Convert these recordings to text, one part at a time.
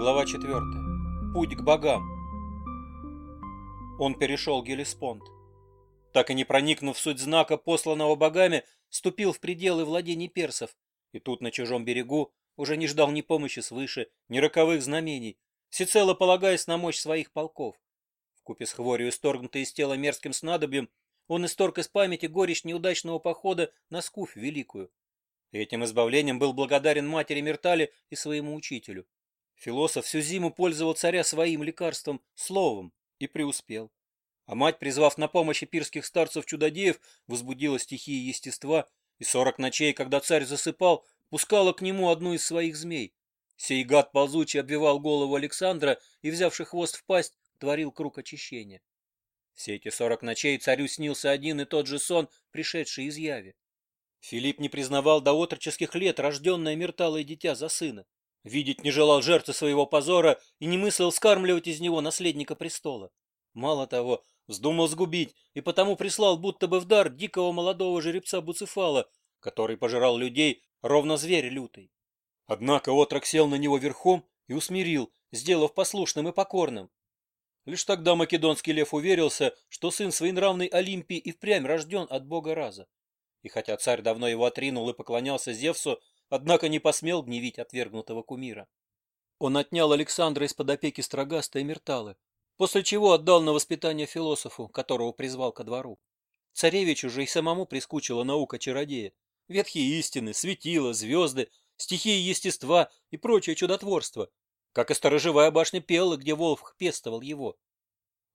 Глава 4. Путь к богам. Он перешел Гелеспонд. Так и не проникнув в суть знака, посланного богами, ступил в пределы владений персов. И тут на чужом берегу уже не ждал ни помощи свыше, ни роковых знамений, всецело полагаясь на мощь своих полков. Вкупе с хворью, исторгнутой из тела мерзким снадобьем, он исторг из памяти горечь неудачного похода на Скуфь Великую. И этим избавлением был благодарен матери Мертали и своему учителю. Философ всю зиму пользовал царя своим лекарством, словом, и преуспел. А мать, призвав на помощь пирских старцев-чудодеев, возбудила стихии естества, и сорок ночей, когда царь засыпал, пускала к нему одну из своих змей. Сей гад ползучий обвивал голову Александра и, взявший хвост в пасть, творил круг очищения. Все эти сорок ночей царю снился один и тот же сон, пришедший из яви. Филипп не признавал до отроческих лет рожденное Мирталой дитя за сына. Видеть не желал жертвы своего позора и не мыслил скармливать из него наследника престола. Мало того, вздумал сгубить и потому прислал будто бы в дар дикого молодого жеребца Буцефала, который пожирал людей, ровно зверь лютый. Однако отрок сел на него верхом и усмирил, сделав послушным и покорным. Лишь тогда македонский лев уверился, что сын своенравной Олимпии и впрямь рожден от бога Раза. И хотя царь давно его отринул и поклонялся Зевсу, однако не посмел гневить отвергнутого кумира. Он отнял Александра из-под опеки Строгаста и Мерталы, после чего отдал на воспитание философу, которого призвал ко двору. Царевичу же и самому прискучила наука чародея. Ветхие истины, светила, звезды, стихии естества и прочее чудотворство, как и сторожевая башня Пелы, где Волф пестовал его.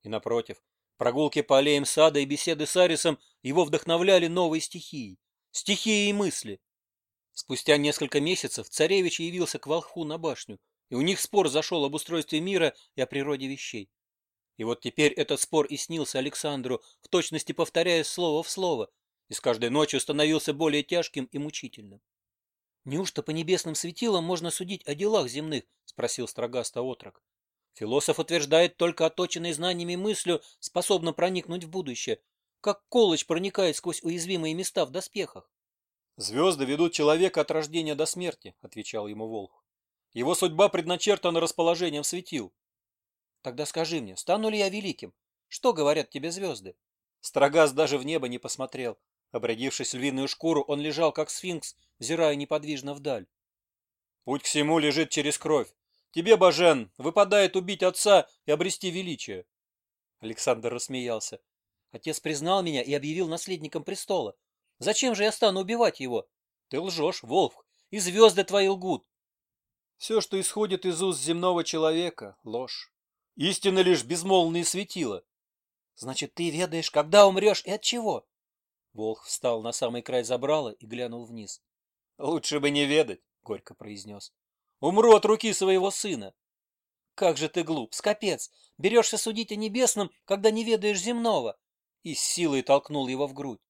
И напротив, прогулки по аллеям сада и беседы с Арисом его вдохновляли новой стихией, стихией мысли, Спустя несколько месяцев царевич явился к волхву на башню, и у них спор зашел об устройстве мира и о природе вещей. И вот теперь этот спор и снился Александру, в точности повторяя слово в слово, и с каждой ночью становился более тяжким и мучительным. «Неужто по небесным светилам можно судить о делах земных?» — спросил строгаста отрок. «Философ утверждает, только оточенной знаниями мыслью способна проникнуть в будущее, как колыч проникает сквозь уязвимые места в доспехах. «Звезды ведут человека от рождения до смерти», – отвечал ему Волх. «Его судьба предначертана расположением светил». «Тогда скажи мне, стану ли я великим? Что говорят тебе звезды?» Строгаз даже в небо не посмотрел. Обрядившись львиную шкуру, он лежал, как сфинкс, взирая неподвижно вдаль. «Путь к всему лежит через кровь. Тебе, Бажен, выпадает убить отца и обрести величие». Александр рассмеялся. «Отец признал меня и объявил наследником престола. Зачем же я стану убивать его? Ты лжешь, Волф, и звезды твои лгут. Все, что исходит из уст земного человека, — ложь. Истина лишь безмолвные светила. Значит, ты ведаешь, когда умрешь и от чего? Волх встал на самый край забрала и глянул вниз. Лучше бы не ведать, — горько произнес. Умру от руки своего сына. Как же ты глуп, скопец! Берешься судить о небесном, когда не ведаешь земного! И с силой толкнул его в грудь.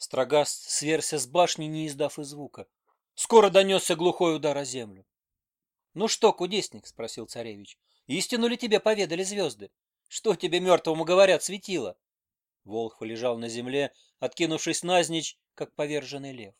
Строгаст сверся с башни, не издав и звука. Скоро донесся глухой удар о землю. — Ну что, кудесник? — спросил царевич. — Истину ли тебе поведали звезды? Что тебе мертвому говорят светило? Волхв лежал на земле, откинувшись назничь, как поверженный лев.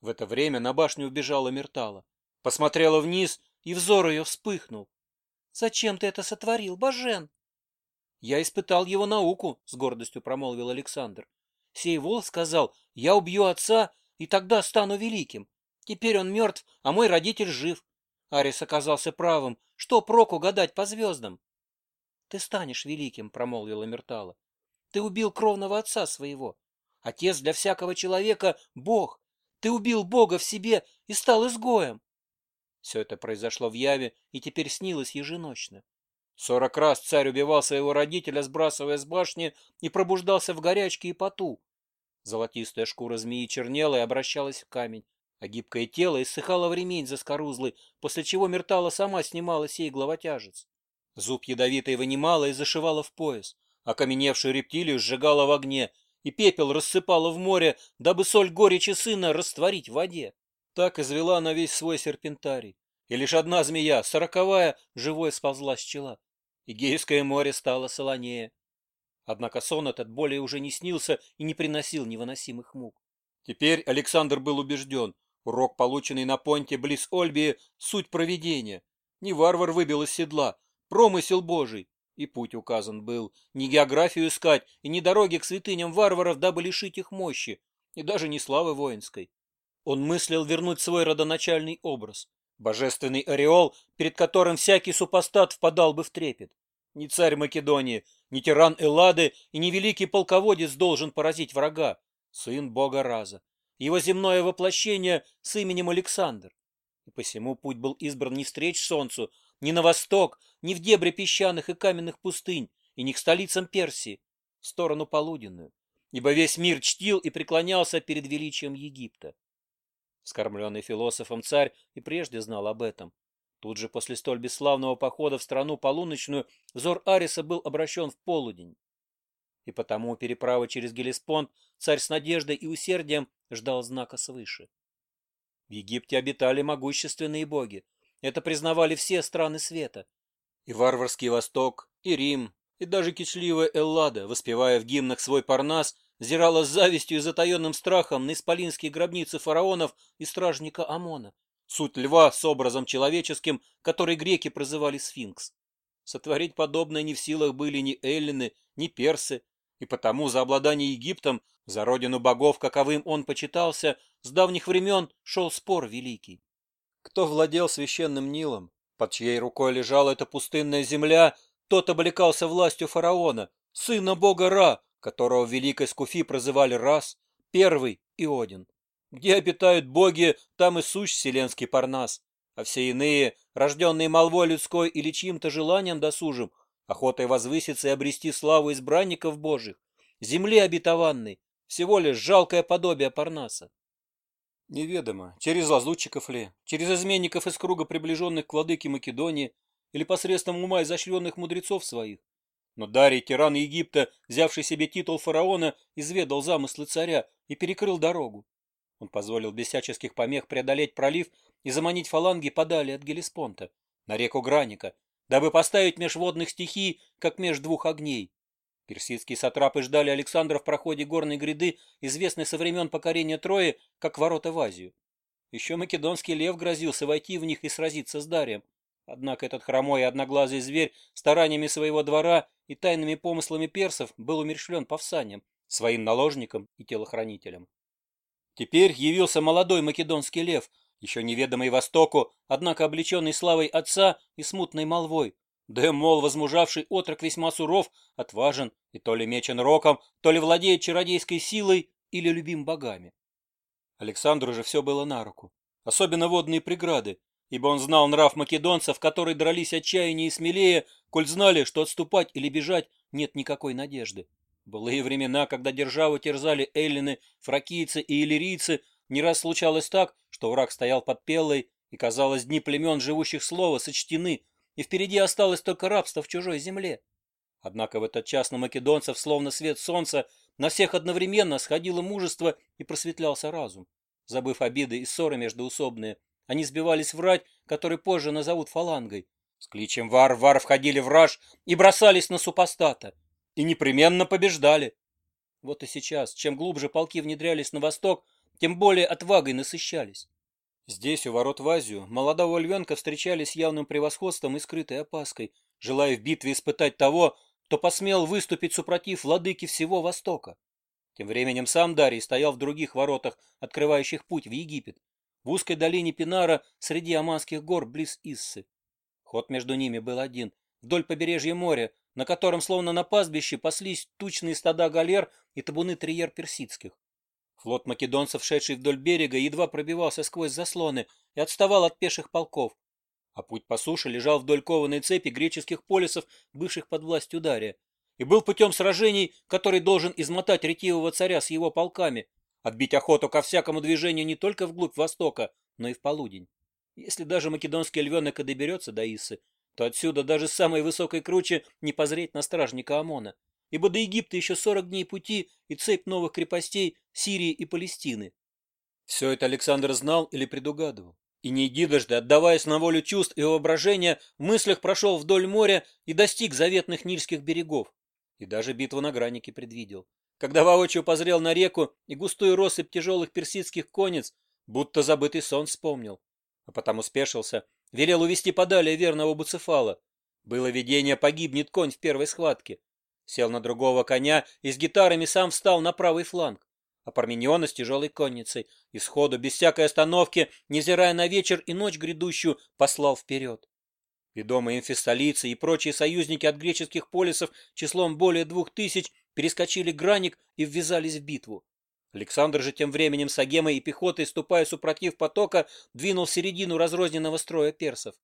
В это время на башню убежала Мертала. Посмотрела вниз, и взор ее вспыхнул. — Зачем ты это сотворил, Бажен? — Я испытал его науку, — с гордостью промолвил Александр. Сейвол сказал, я убью отца, и тогда стану великим. Теперь он мертв, а мой родитель жив. Арис оказался правым. Что проку гадать по звездам? — Ты станешь великим, — промолвила Мертала. — Ты убил кровного отца своего. Отец для всякого человека — Бог. Ты убил Бога в себе и стал изгоем. Все это произошло в Яве и теперь снилось еженочно. Сорок раз царь убивал своего родителя, сбрасывая с башни, и пробуждался в горячке и поту. Золотистая шкура змеи чернела и обращалась в камень, а гибкое тело иссыхало в ремень заскорузлый, после чего Мертала сама снимала сей главотяжец. Зуб ядовитой вынимала и зашивала в пояс, а каменевшую рептилию сжигала в огне, и пепел рассыпала в море, дабы соль горечи сына растворить в воде. Так извела она весь свой серпентарий. И лишь одна змея, сороковая, живой сползла с чела. Игейское море стало солонее. Однако сон этот более уже не снился и не приносил невыносимых мук. Теперь Александр был убежден, урок, полученный на понте близ Ольбии, суть проведения. Не варвар выбил из седла, промысел божий. И путь указан был, не географию искать и не дороги к святыням варваров, дабы лишить их мощи, и даже не славы воинской. Он мыслил вернуть свой родоначальный образ, божественный ореол, перед которым всякий супостат впадал бы в трепет. Не царь Македонии, Ветеран Эллады и невеликий полководец должен поразить врага, сын бога Раза, его земное воплощение с именем Александр. И посему путь был избран не встреч солнцу, ни на восток, ни в дебри песчаных и каменных пустынь, и не к столицам Персии, в сторону полуденную, ибо весь мир чтил и преклонялся перед величием Египта. Скормленный философом царь и прежде знал об этом, Тут же после столь бесславного похода в страну полуночную взор Ариса был обращен в полудень. И потому переправа через Гелеспонд царь с надеждой и усердием ждал знака свыше. В Египте обитали могущественные боги. Это признавали все страны света. И варварский Восток, и Рим, и даже кичливая Эллада, воспевая в гимнах свой Парнас, зирала с завистью и затаенным страхом на исполинские гробницы фараонов и стражника Амона суть льва с образом человеческим, который греки прозывали сфинкс. Сотворить подобное не в силах были ни эллины, ни персы, и потому за обладание Египтом, за родину богов, каковым он почитался, с давних времен шел спор великий. Кто владел священным Нилом, под чьей рукой лежала эта пустынная земля, тот облекался властью фараона, сына бога Ра, которого в Великой Скуфи прозывали Рас, первый и Один где обитают боги, там и сущ вселенский парнас, а все иные, рожденные молвой людской или чьим-то желанием досужим, охотой возвыситься и обрести славу избранников божьих, земли обетованной, всего лишь жалкое подобие парнаса. Неведомо, через лазутчиков ли, через изменников из круга приближенных к владыке Македонии или посредством ума изощренных мудрецов своих. Но Дарий, тиран Египта, взявший себе титул фараона, изведал замыслы царя и перекрыл дорогу. Он позволил без всяческих помех преодолеть пролив и заманить фаланги подали от Гелиспонта, на реку Граника, дабы поставить меж водных стихий, как меж двух огней. Персидские сатрапы ждали Александра в проходе горной гряды, известной со времен покорения Трои, как ворота в Азию. Еще македонский лев грозился войти в них и сразиться с Дарием. Однако этот хромой и одноглазый зверь стараниями своего двора и тайными помыслами персов был умершлен повсанием, своим наложником и телохранителем. Теперь явился молодой македонский лев, еще неведомый Востоку, однако облеченный славой отца и смутной молвой. Да, мол, возмужавший отрок весьма суров, отважен и то ли мечен роком, то ли владеет чародейской силой или любим богами. Александру же все было на руку, особенно водные преграды, ибо он знал нрав македонцев, которые дрались отчаяннее и смелее, коль знали, что отступать или бежать нет никакой надежды. Былые времена, когда державы терзали эллины, фракийцы и иллирийцы, не раз случалось так, что враг стоял под пелой, и, казалось, дни племен, живущих слова, сочтены, и впереди осталось только рабство в чужой земле. Однако в этот час на македонцев, словно свет солнца, на всех одновременно сходило мужество и просветлялся разум. Забыв обиды и ссоры междоусобные, они сбивались в рать, который позже назовут фалангой. С кличем «Вар-вар» входили в раж и бросались на супостата и непременно побеждали. Вот и сейчас, чем глубже полки внедрялись на восток, тем более отвагой насыщались. Здесь, у ворот в Азию, молодого львенка встречали с явным превосходством и скрытой опаской, желая в битве испытать того, кто посмел выступить супротив владыки всего Востока. Тем временем сам Дарий стоял в других воротах, открывающих путь в Египет, в узкой долине Пинара среди Аманских гор близ Иссы. Ход между ними был один, вдоль побережья моря, на котором, словно на пастбище, паслись тучные стада галер и табуны триер персидских. Флот македонцев, шедший вдоль берега, едва пробивался сквозь заслоны и отставал от пеших полков, а путь по суше лежал вдоль кованой цепи греческих полисов, бывших под властью Дария, и был путем сражений, который должен измотать ретивого царя с его полками, отбить охоту ко всякому движению не только вглубь Востока, но и в полудень. Если даже македонский львенок и доберется до Иссы, то отсюда даже самой высокой круче не позреть на стражника ОМОНа, ибо до Египта еще 40 дней пути и цепь новых крепостей Сирии и Палестины. Все это Александр знал или предугадывал. И не единожды, а отдаваясь на волю чувств и воображения, в мыслях прошел вдоль моря и достиг заветных Нильских берегов. И даже битву на гранике предвидел. Когда воочию позрел на реку и густую россыпь тяжелых персидских конец, будто забытый сон вспомнил. А потом успешился. Велел увести подали верного Буцефала. Было видение, погибнет конь в первой схватке. Сел на другого коня и с гитарами сам встал на правый фланг. А Опармениона с тяжелой конницей, и сходу, без всякой остановки, невзирая на вечер и ночь грядущую, послал вперед. Ведомые инфестолицы и прочие союзники от греческих полисов числом более двух тысяч перескочили граник и ввязались в битву. Александр же тем временем с Агемой и пехотой, ступая супротив потока, двинул середину разрозненного строя персов.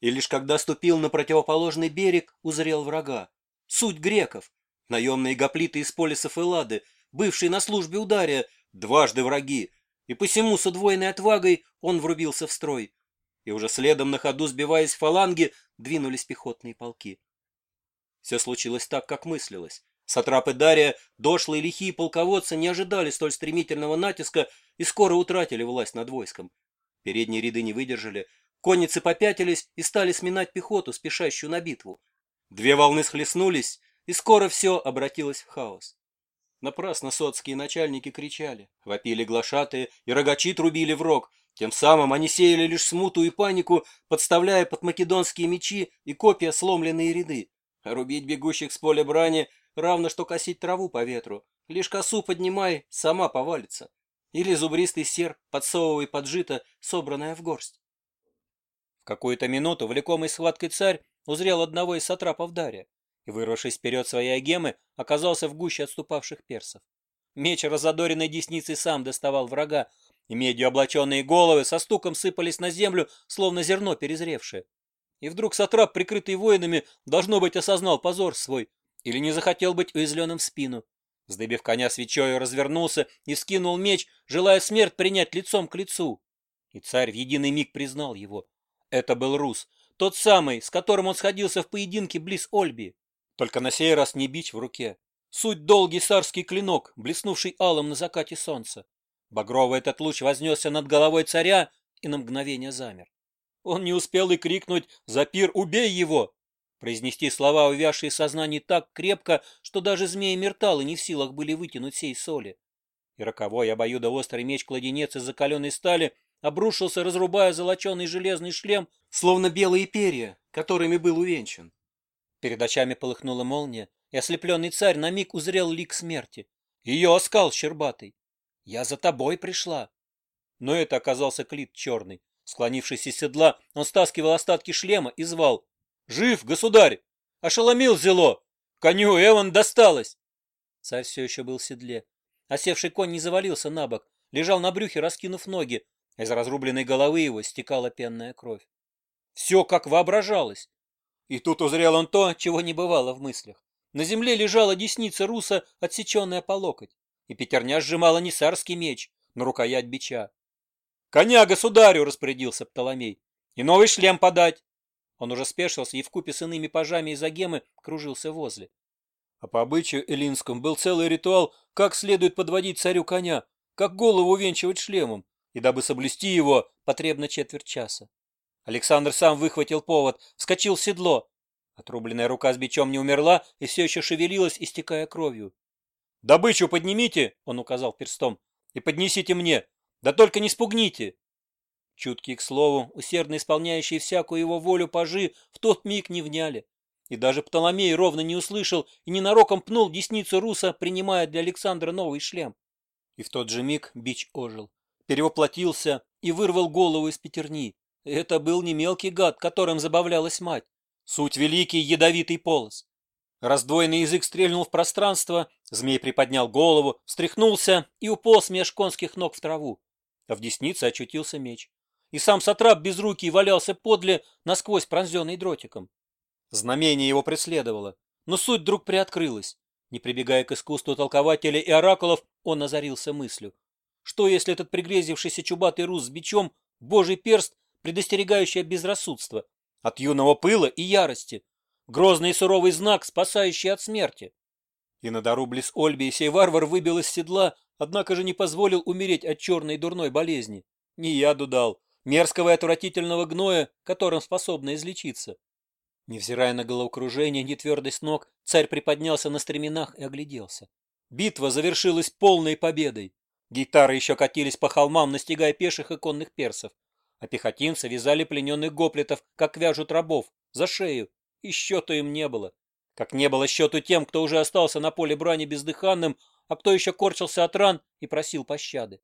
И лишь когда ступил на противоположный берег, узрел врага. Суть греков. Наемные гоплиты из полисов Эллады, бывшие на службе ударя, дважды враги. И посему с удвоенной отвагой он врубился в строй. И уже следом на ходу, сбиваясь в фаланги, двинулись пехотные полки. Все случилось так, как мыслилось. Сатрапы Дария, дошлые лихие полководцы не ожидали столь стремительного натиска и скоро утратили власть над войском. Передние ряды не выдержали, конницы попятились и стали сминать пехоту, спешащую на битву. Две волны схлестнулись, и скоро все обратилось в хаос. Напрасно соцкие начальники кричали, вопили глашатые и рогачи трубили в рог. Тем самым они сеяли лишь смуту и панику, подставляя под македонские мечи и копья сломленные ряды. А рубить бегущих с поля брани Равно что косить траву по ветру. Лишь косу поднимай, сама повалится. Или зубристый сер подсовывай под жито, собранное в горсть. В какую-то минуту, влекомый схваткой царь, узрел одного из сатрапов Дарья и, вырвавшись вперед своей агемы, оказался в гуще отступавших персов. Меч, разодоренной десницей, сам доставал врага, и медью облаченные головы со стуком сыпались на землю, словно зерно перезревшее. И вдруг сатрап, прикрытый воинами, должно быть, осознал позор свой или не захотел быть уязвленным в спину. Сдыбив коня свечою, развернулся и скинул меч, желая смерть принять лицом к лицу. И царь в единый миг признал его. Это был Рус, тот самый, с которым он сходился в поединке близ Ольби. Только на сей раз не бич в руке. Суть долгий царский клинок, блеснувший алым на закате солнца. Багровый этот луч вознесся над головой царя и на мгновение замер. Он не успел и крикнуть «Запир, убей его!» Произнести слова, увязшие в сознании так крепко, что даже змеи Мерталы не в силах были вытянуть сей соли. И роковой обоюдоострый меч-кладенец из закаленной стали обрушился, разрубая золоченый железный шлем, словно белые перья, которыми был увенчан. Перед очами полыхнула молния, и ослепленный царь на миг узрел лик смерти. Ее оскал щербатый. «Я за тобой пришла!» Но это оказался Клит Черный. Склонившись из седла, он стаскивал остатки шлема и звал «Жив, государь! Ошеломил зело! Коню Эван досталось!» Царь все еще был в седле. Осевший конь не завалился на бок, лежал на брюхе, раскинув ноги. Из разрубленной головы его стекала пенная кровь. Все как воображалось. И тут узрел он то, чего не бывало в мыслях. На земле лежала десница руса, отсеченная по локоть, и пятерня сжимала не царский меч, но рукоять бича. «Коня государю!» — распорядился Птоломей. «И новый шлем подать!» Он уже спешился и вкупе с иными пажами из Агемы кружился возле. А по обычаю эллинскому был целый ритуал, как следует подводить царю коня, как голову увенчивать шлемом, и дабы соблюсти его, потребно четверть часа. Александр сам выхватил повод, вскочил в седло. Отрубленная рука с бичом не умерла и все еще шевелилась, истекая кровью. «Добычу поднимите!» — он указал перстом. «И поднесите мне! Да только не спугните!» Чуткий к слову, усердно исполняющий всякую его волю пажи, в тот миг не вняли. И даже Птоломей ровно не услышал и ненароком пнул десницу руса, принимая для Александра новый шлем. И в тот же миг бич ожил, перевоплотился и вырвал голову из пятерни. Это был не мелкий гад, которым забавлялась мать. Суть великий ядовитый полос. Раздвоенный язык стрельнул в пространство, змей приподнял голову, встряхнулся и уполз меж конских ног в траву. А в деснице очутился меч и сам сатрап без руки валялся подле, насквозь пронзенный дротиком. Знамение его преследовало, но суть вдруг приоткрылась. Не прибегая к искусству толкователей и оракулов, он озарился мыслью. Что, если этот пригрезившийся чубатый рус с бичом — божий перст, предостерегающий от безрассудства, от юного пыла и ярости, грозный и суровый знак, спасающий от смерти? И на дару близ Ольби сей варвар выбил из седла, однако же не позволил умереть от черной и дурной болезни. Не яду дал, мерзкого и отвратительного гноя, которым способна излечиться. Невзирая на головокружение, и твердость ног, царь приподнялся на стременах и огляделся. Битва завершилась полной победой. Гитары еще катились по холмам, настигая пеших и конных персов. А пехотинцы вязали плененных гоплетов, как вяжут рабов, за шею, и счету им не было. Как не было счету тем, кто уже остался на поле брани бездыханным, а кто еще корчился от ран и просил пощады.